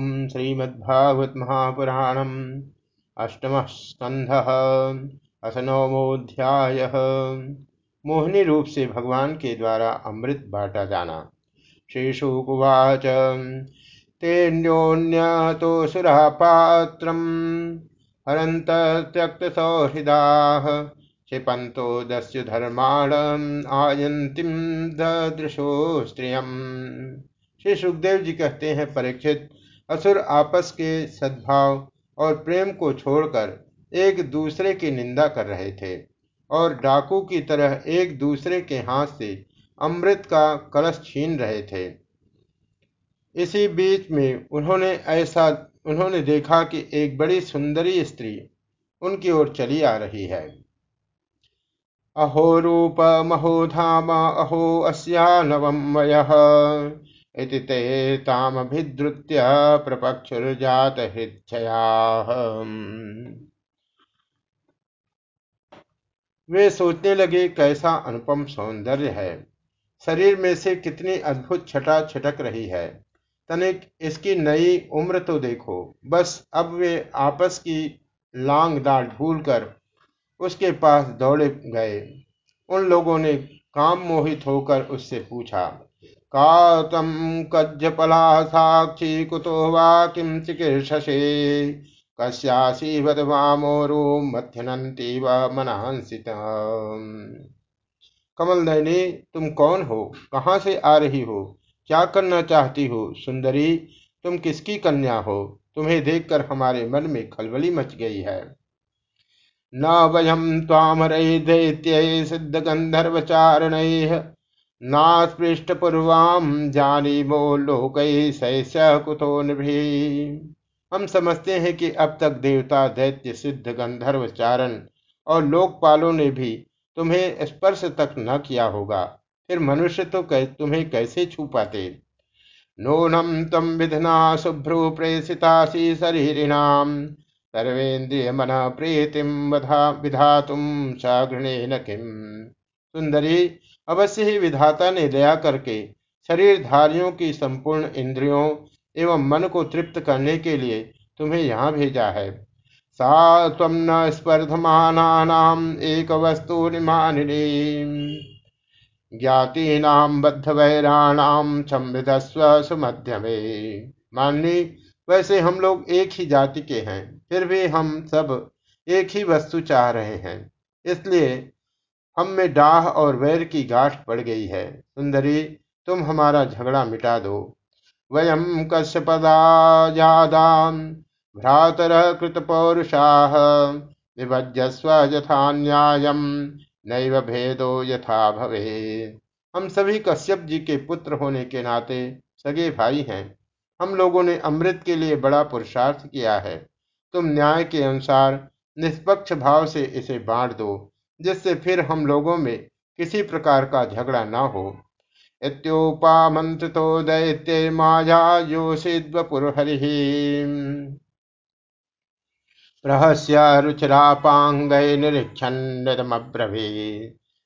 श्रीमद्भागवत महापुराणम अष्टम स्कंध अथ नवमोध्याय मोहिनी रूप से भगवान के द्वारा अमृत बांटा जाना। श्री शुकुवाच तेन्योन्यतो सुरा पात्रम हरंत त्यक्त सौहृदा क्षिपंतो दस्यु धर्माण आयंतिम दृशो स्त्रियम श्री सुखदेव जी कहते हैं, परीक्षित असुर आपस के सद्भाव और प्रेम को छोड़कर एक दूसरे की निंदा कर रहे थे और डाकू की तरह एक दूसरे के हाथ से अमृत का कलश छीन रहे थे। इसी बीच में उन्होंने ऐसा, उन्होंने देखा कि एक बड़ी सुंदरी स्त्री उनकी ओर चली आ रही है। अहो रूप महोधाम अहो अस्या नवमय इति हृदया वे सोचने लगे, कैसा अनुपम सौंदर्य है। शरीर में से कितनी अद्भुत छटा छटक रही है। तनिक इसकी नई उम्र तो देखो। बस अब वे आपस की लांग दाल भूल कर उसके पास दौड़े गए। उन लोगों ने काम मोहित होकर उससे पूछा का कज्जपला साक्षी कुतो वा किम चिकीर्षसे? कश्यासी वदवामोरु मथ्यनंती व मनांसित कमल नयनी तुम कौन हो? कहाँ से आ रही हो? क्या करना चाहती हो, सुंदरी? तुम किसकी कन्या हो? तुम्हें देखकर हमारे मन में खलबली मच गई है। न वयम ताम दैत्य सिद्ध गंधर्वचारण नास्पृष्ट पूर्वाम जानी मो लोक कुतो हम समझते हैं कि अब तक देवता दैत्य सिद्ध गंधर्व चारण और लोकपालों ने भी तुम्हें स्पर्श तक न किया होगा। फिर मनुष्य तो कै, तुम्हें कैसे छू पाते? नूनम तम विधना शुभ्रु प्रेषितासी शरीरिणाम। सर्वेन्द्रिय मन प्रीतिम विधा तुम साघृणे न किम। सुंदरी अवश्य ही विधाता ने दया करके शरीरधारियों की संपूर्ण इंद्रियों एवं मन को तृप्त करने के लिए तुम्हें यहाँ भेजा है। सा न एक वस्तु ज्ञातीनाम बद्ध वैराणाम समृद्धस्व सुमध्यमे। माननी, वैसे हम लोग एक ही जाति के हैं, फिर भी हम सब एक ही वस्तु चाह रहे हैं, इसलिए हम में डाह और वैर की गांठ पड़ गई है। सुंदरी, तुम हमारा झगड़ा मिटा दो। वयम कश्यपदाजादाम भ्रातर कृत पौरुषा विभजस्व यथा न्यायम नैव भेदो यथा भवे हम सभी कश्यप जी के पुत्र होने के नाते सगे भाई हैं। हम लोगों ने अमृत के लिए बड़ा पुरुषार्थ किया है। तुम न्याय के अनुसार निष्पक्ष भाव से इसे बांट दो। जिससे फिर हम लोगों में किसी प्रकार का झगड़ा न हो। इत्योपामंत्रितो दैत्य माया योषिद्वपुरहरि। रुचिरापांग निरीक्षणमब्रवी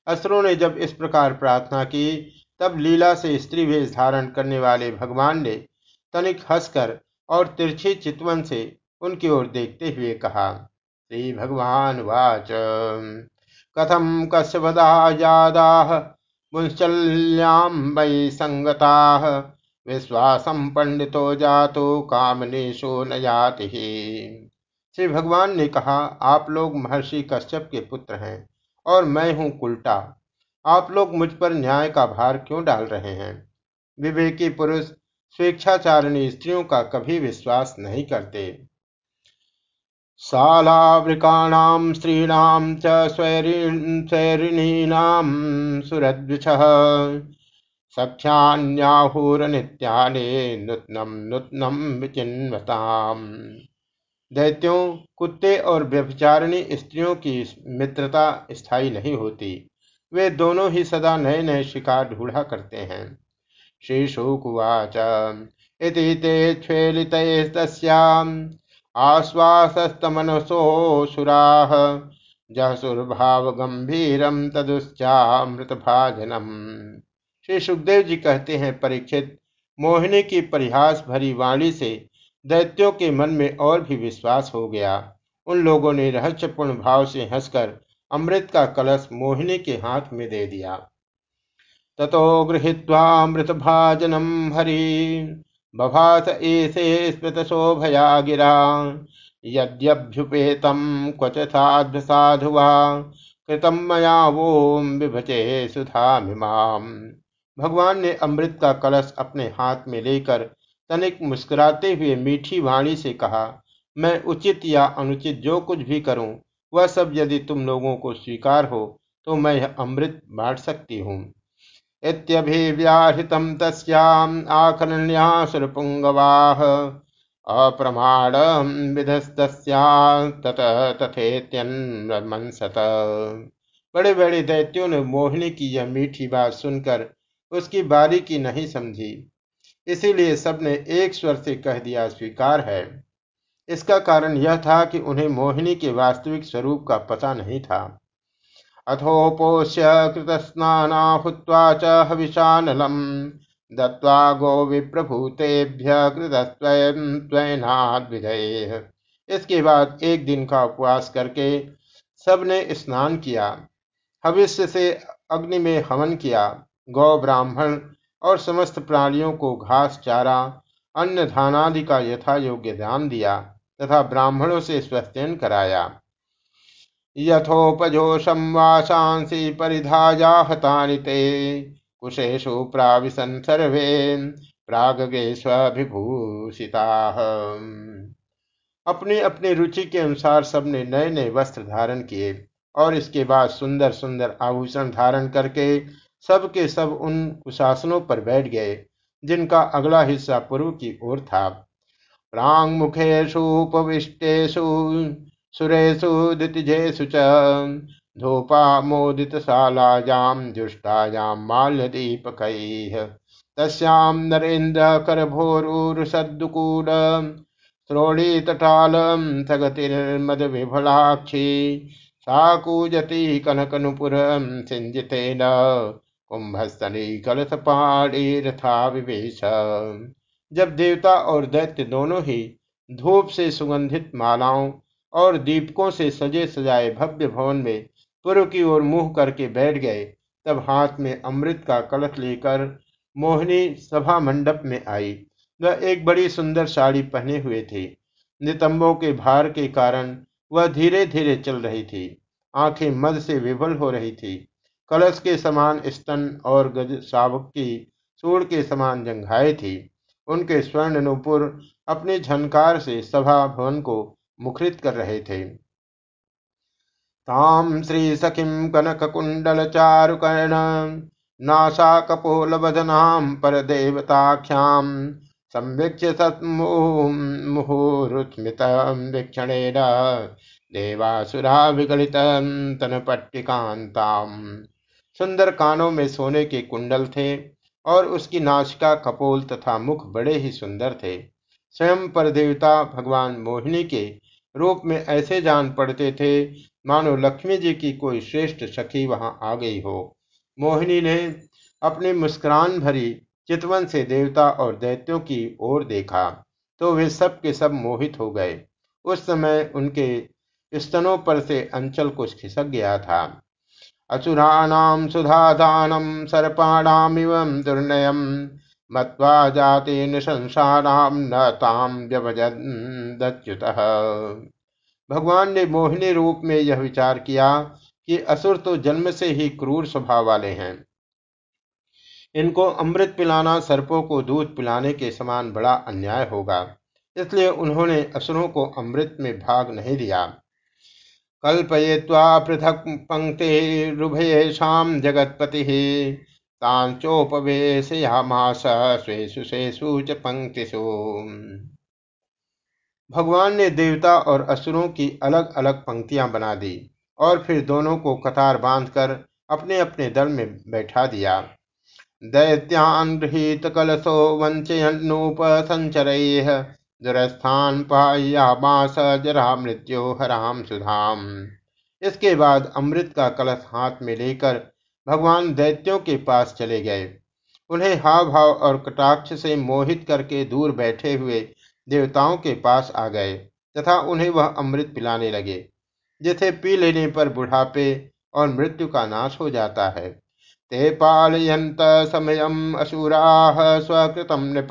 असुरों ने जब इस प्रकार प्रार्थना की, तब लीला से स्त्री वेश धारण करने वाले भगवान ने तनिक हंसकर और तिरछी चितवन से उनकी ओर देखते हुए कहा, श्री भगवान वाच। कथम संगता। विश्वासम पंडितो जातो, कामनेशो न जाति। श्री भगवान ने कहा, आप लोग महर्षि कश्यप के पुत्र हैं और मैं हूँ उल्टा आप लोग मुझ पर न्याय का भार क्यों डाल रहे हैं? विवेकी पुरुष, स्वेच्छाचारिणी स्त्रियों का कभी विश्वास नहीं करते। शालावृकाणाम स्त्रीणाम च सुरद्विष। सख्यान्याहुर नित्याने नूतनम नूतनम विचिन्वताम। दैत्यों, कुत्ते और व्यभिचारिणी स्त्रियों की मित्रता स्थायी नहीं होती। वे दोनों ही सदा नए नए शिकार ढूंढा करते हैं। श्री शुकुवाच इति ते स्वेलितस्याम आश्वासस्तमनसो सुराह जसुर्भाव गंभीरम तदुश्चामृत भाजनम श्री सुखदेव जी कहते हैं, परीक्षित, मोहिनी की परिहास भरी वाणी से दैत्यों के मन में और भी विश्वास हो गया। उन लोगों ने रहस्यपूर्ण भाव से हंसकर अमृत का कलश मोहिनी के हाथ में दे दिया। ततो भाजनम हरि। बभास स्मृत शोभया गिरा यद्यभ्युपेतम क्वच साधु साधुवा कृतम मया वोम विभचे सुधा भगवान ने अमृत का कलश अपने हाथ में लेकर तनिक मुस्कुराते हुए मीठी वाणी से कहा, मैं उचित या अनुचित जो कुछ भी करूँ, वह सब यदि तुम लोगों को स्वीकार हो तो मैं यह अमृत बांट सकती हूँ। इत्यभिव्याहृतं तस्याम् अप्रमाण विधस्तस्या तत तथेत्यन्मंसत बड़े बड़े दैत्यों ने मोहिनी की यह मीठी बात सुनकर उसकी बारीकी नहीं समझी। इसीलिए सबने एक स्वर से कह दिया, स्वीकार है। इसका कारण यह था कि उन्हें मोहिनी के वास्तविक स्वरूप का पता नहीं था। अथोपोष्य कृतस्नाना हुत्वा च हविषानलम्। दत्त्वा गोविप्रभूतेभ्य कृतस्त्वयनाद्विजये इसके बाद एक दिन का उपवास करके सबने स्नान किया। हविष्य से अग्नि में हवन किया। गौ ब्राह्मण और समस्त प्राणियों को घास, चारा अन्न धानादि का यथा योग्य दान दिया तथा ब्राह्मणों से स्वस्थयन कराया। यथोपजोषं वासांसि परिधाया हतानि ते। कुशेषु प्राविशन् सर्वे प्रागगे स्वभिभूषिताः अपनी अपनी रुचि के अनुसार सबने नए नए वस्त्र धारण किए और इसके बाद सुंदर सुंदर आभूषण धारण करके सब के सब उन कुशासनों पर बैठ गए, जिनका अगला हिस्सा पूर्व की ओर था। प्रांग मुखेशु उपविष्टेशु सुरेशु दितिजेषु च। धूपामोदितशालायां जुष्टायां माल्यदीपकैः तस्यां नरेन्द्रकरभोरुसद्दुकूल श्रोणीतटालं सगतिर्मदविफलाक्षी। सा कूजति कनकनुपुरं सिञ्जितेन कुंभस्तनी कलशपाणीरथा विवेश जब देवता और दैत्य दोनों ही धूप से सुगंधित मालाओं और दीपकों से सजे सजाए भव्य भवन में पूर्व की ओर मुँह करके बैठ गए। तब हाथ में अमृत का कलश लेकर मोहिनी सभा मंडप में आई। वह एक बड़ी सुंदर साड़ी पहने हुए थी। नितंबों के भार के कारण वह धीरे धीरे चल रही थी। आँखें मद से विफल हो रही थी। कलश के समान स्तन और गज शावक की सूर के समान जंघाए थी। उनके स्वर्ण नुपुर अपने झनकार से सभा भवन को मुखरित कर रहे थे। ताम श्री सखिम कनक कुंडल चारुकर्ण नाशा कपोल बदनाम पर देवताख्याम संवीक्ष्य सत्मुहुरुस्मित वीक्षण देवासुरा विगलित तनपट्टिकांताम सुंदर कानों में सोने के कुंडल थे और उसकी नाशिका कपोल तथा मुख बड़े ही सुंदर थे। स्वयं पर देवता भगवान मोहिनी के रूप में ऐसे जान पड़ते थे, मानो लक्ष्मी जी की कोई श्रेष्ठ सखी वहाँ आ गई हो। मोहिनी ने अपने मुस्कुरान भरी चितवन से देवता और दैत्यों की ओर देखा तो वे सब के सब मोहित हो गए। उस समय उनके स्तनों पर से अंचल कुछ खिसक गया था। असुराणाम सुधादानम सर्पाणामिव दुर्नयम। मत्वा जाते निशंसानाम न ताम व्यभजच्युत भगवान ने मोहिनी रूप में यह विचार किया कि असुर तो जन्म से ही क्रूर स्वभाव वाले हैं। इनको अमृत पिलाना, सर्पों को दूध पिलाने के समान बड़ा अन्याय होगा, इसलिए उन्होंने असुरों को अमृत में भाग नहीं दिया। कल्पय्वा पृथक पंक्तिरुभयेषां जगत्पति भगवान ने देवता और असुरों की अलग अलग पंक्तियाँ बना दी और फिर दोनों को कतार बांधकर अपने अपने दल में बैठा दिया। दैत्यान गृहीत कलशो वंचयन्नूप संचरैः दुरस्थान पायामास जरा मृत्यो हराम सुधाम। इसके बाद अमृत का कलश हाथ में लेकर भगवान दैत्यों के पास चले गए। उन्हें हाव भाव और कटाक्ष से मोहित करके दूर बैठे हुए देवताओं के पास आ गए तथा उन्हें वह अमृत पिलाने लगे, जिसे पी लेने पर बुढ़ापे और मृत्यु का नाश हो जाता है। ते पालयंत समय असुराह स्वकृतम नृप।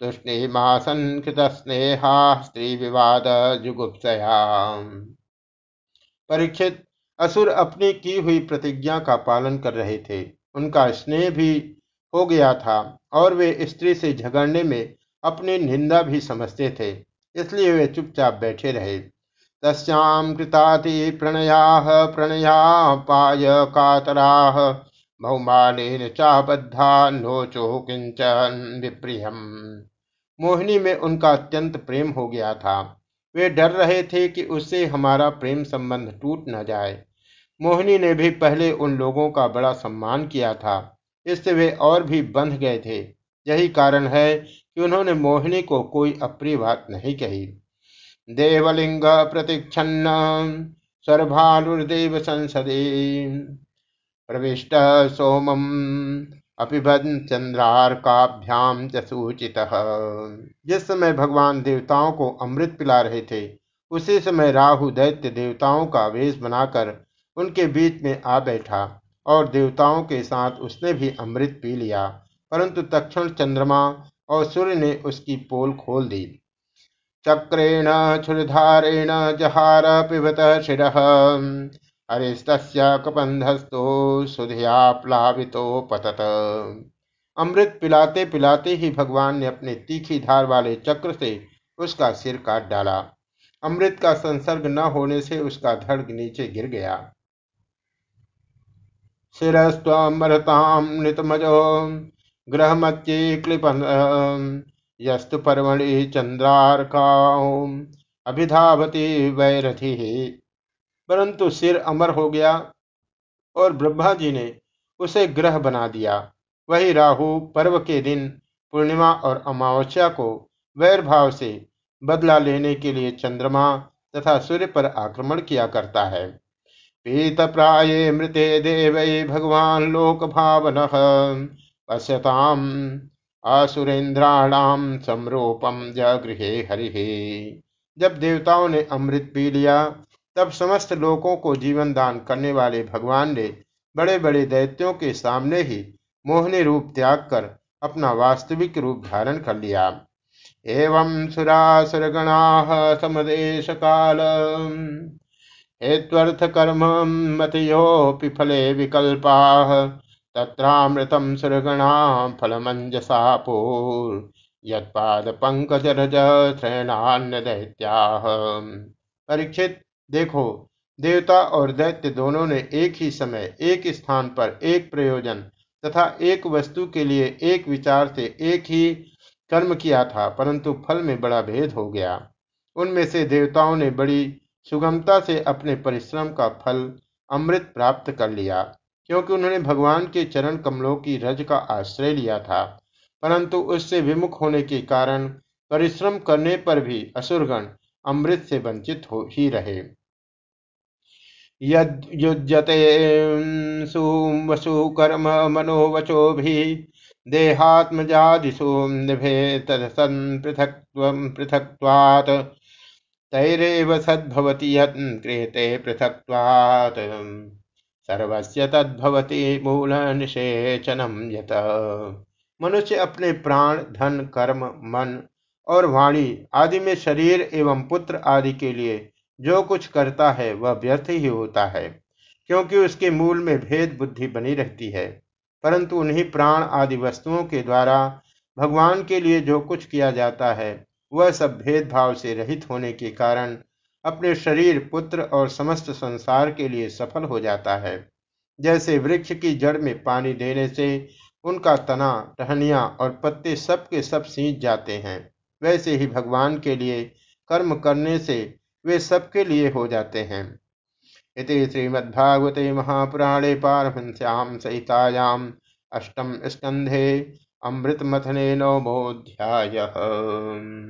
तुष्णिमासन कृत स्नेहा स्त्री विवाद जुगुप्सया परीक्षित असुर अपनी की हुई प्रतिज्ञा का पालन कर रहे थे। उनका स्नेह भी हो गया था और वे स्त्री से झगड़ने में अपनी निंदा भी समझते थे, इसलिए वे चुपचाप बैठे रहे। तस्याम कृताति प्रणया प्रणया पाय कातरा बहुमानेन चाबद्धा नोचो किंचन विप्रियम। मोहिनी में उनका अत्यंत प्रेम हो गया था। वे डर रहे थे कि उससे हमारा प्रेम संबंध टूट न जाए। मोहिनी ने भी पहले उन लोगों का बड़ा सम्मान किया था। इससे वे और भी बंध गए थे। यही कारण है कि उन्होंने मोहिनी को कोई अप्रिय बात नहीं कही। देवलिंग प्रतिच्छन्न सर्भानुर्देव संसदे। प्रविष्ट सोमम अपिबन चंद्रार्काभ्याम सूचित। जिस समय भगवान देवताओं को अमृत पिला रहे थे, उसी समय राहु दैत्य देवताओं का वेश बनाकर उनके बीच में आ बैठा और देवताओं के साथ उसने भी अमृत पी लिया, परंतु तक्षण चंद्रमा और सूर्य ने उसकी पोल खोल दी। चक्रेण क्षुरधारेण जहार पिबत शिर हरिस्त कपंधस्तो सुधिया प्लावितो पतत। अमृत पिलाते पिलाते ही भगवान ने अपने तीखी धार वाले चक्र से उसका सिर काट डाला। अमृत का संसर्ग न होने से उसका धड़ नीचे गिर गया। शिरस्वमरताम नितमजो। ग्रहमच्चे क्लिपन यस्तु पर्वणि चंद्रारका अभिधावती वैरथी। परंतु सिर अमर हो गया और ब्रह्मा जी ने उसे ग्रह बना दिया। वही राहु पर्व के दिन पूर्णिमा और अमावस्या को वैर भाव से बदला लेने के लिए चंद्रमा तथा सूर्य पर आक्रमण किया करता है। पीत प्राये मृते देव भगवान लोक भावन पश्यताम असुरेन्द्राणाम समरूपम जगृहे हरि। जब देवताओं ने अमृत पी लिया, तब समस्त लोकों को जीवन दान करने वाले भगवान ने बड़े बड़े दैत्यों के सामने ही मोहनी रूप त्याग कर अपना वास्तविक रूप धारण कर लिया। एवं सुरासुरगणा समदेश काल हेत्वर्थ कर्म मतयोपि फले विकल्पा तत्रामृतम सुरगणा फलमंजसापूर यत्पाद पंकजरज श्रेणान्य दैत्या परीक्षित, देखो, देवता और दैत्य दोनों ने एक ही समय, एक स्थान पर एक प्रयोजन तथा एक वस्तु के लिए एक विचार से एक ही कर्म किया था, परंतु फल में बड़ा भेद हो गया। उनमें से देवताओं ने बड़ी सुगमता से अपने परिश्रम का फल अमृत प्राप्त कर लिया, क्योंकि उन्होंने भगवान के चरण कमलों की रज का आश्रय लिया था। परंतु उससे विमुख होने के कारण परिश्रम करने पर भी असुरगण अमृत से वंचित हो ही रहे। कर्म मनोवचो भी देहात्मजादिषु निभे तदसन पृथक्त्वं पृथक्त्वात् तैरेव सद्भवति यत् क्रियते पृथक्त्वात् सर्वस्य तद्भवति मूल निषेचनम यत। मनुष्य अपने प्राण, धन, कर्म, मन और वाणी आदि में शरीर एवं पुत्र आदि के लिए जो कुछ करता है, वह व्यर्थ ही होता है, क्योंकि उसके मूल में भेद बुद्धि बनी रहती है। परंतु उन्हीं प्राण आदि वस्तुओं के द्वारा भगवान के लिए जो कुछ किया जाता है वह सब भेदभाव से रहित होने के कारण अपने शरीर, पुत्र और समस्त संसार के लिए सफल हो जाता है। जैसे वृक्ष की जड़ में पानी देने से उनका तना, टहनिया और पत्ते सब के सब सींच जाते हैं, वैसे ही भगवान के लिए कर्म करने से वे सबके लिए हो जाते हैं। इति श्रीमद्भागवते महापुराणे पारमश्याम सहितायाम अष्टम स्कंधे अमृतमथने नवमोऽध्यायः।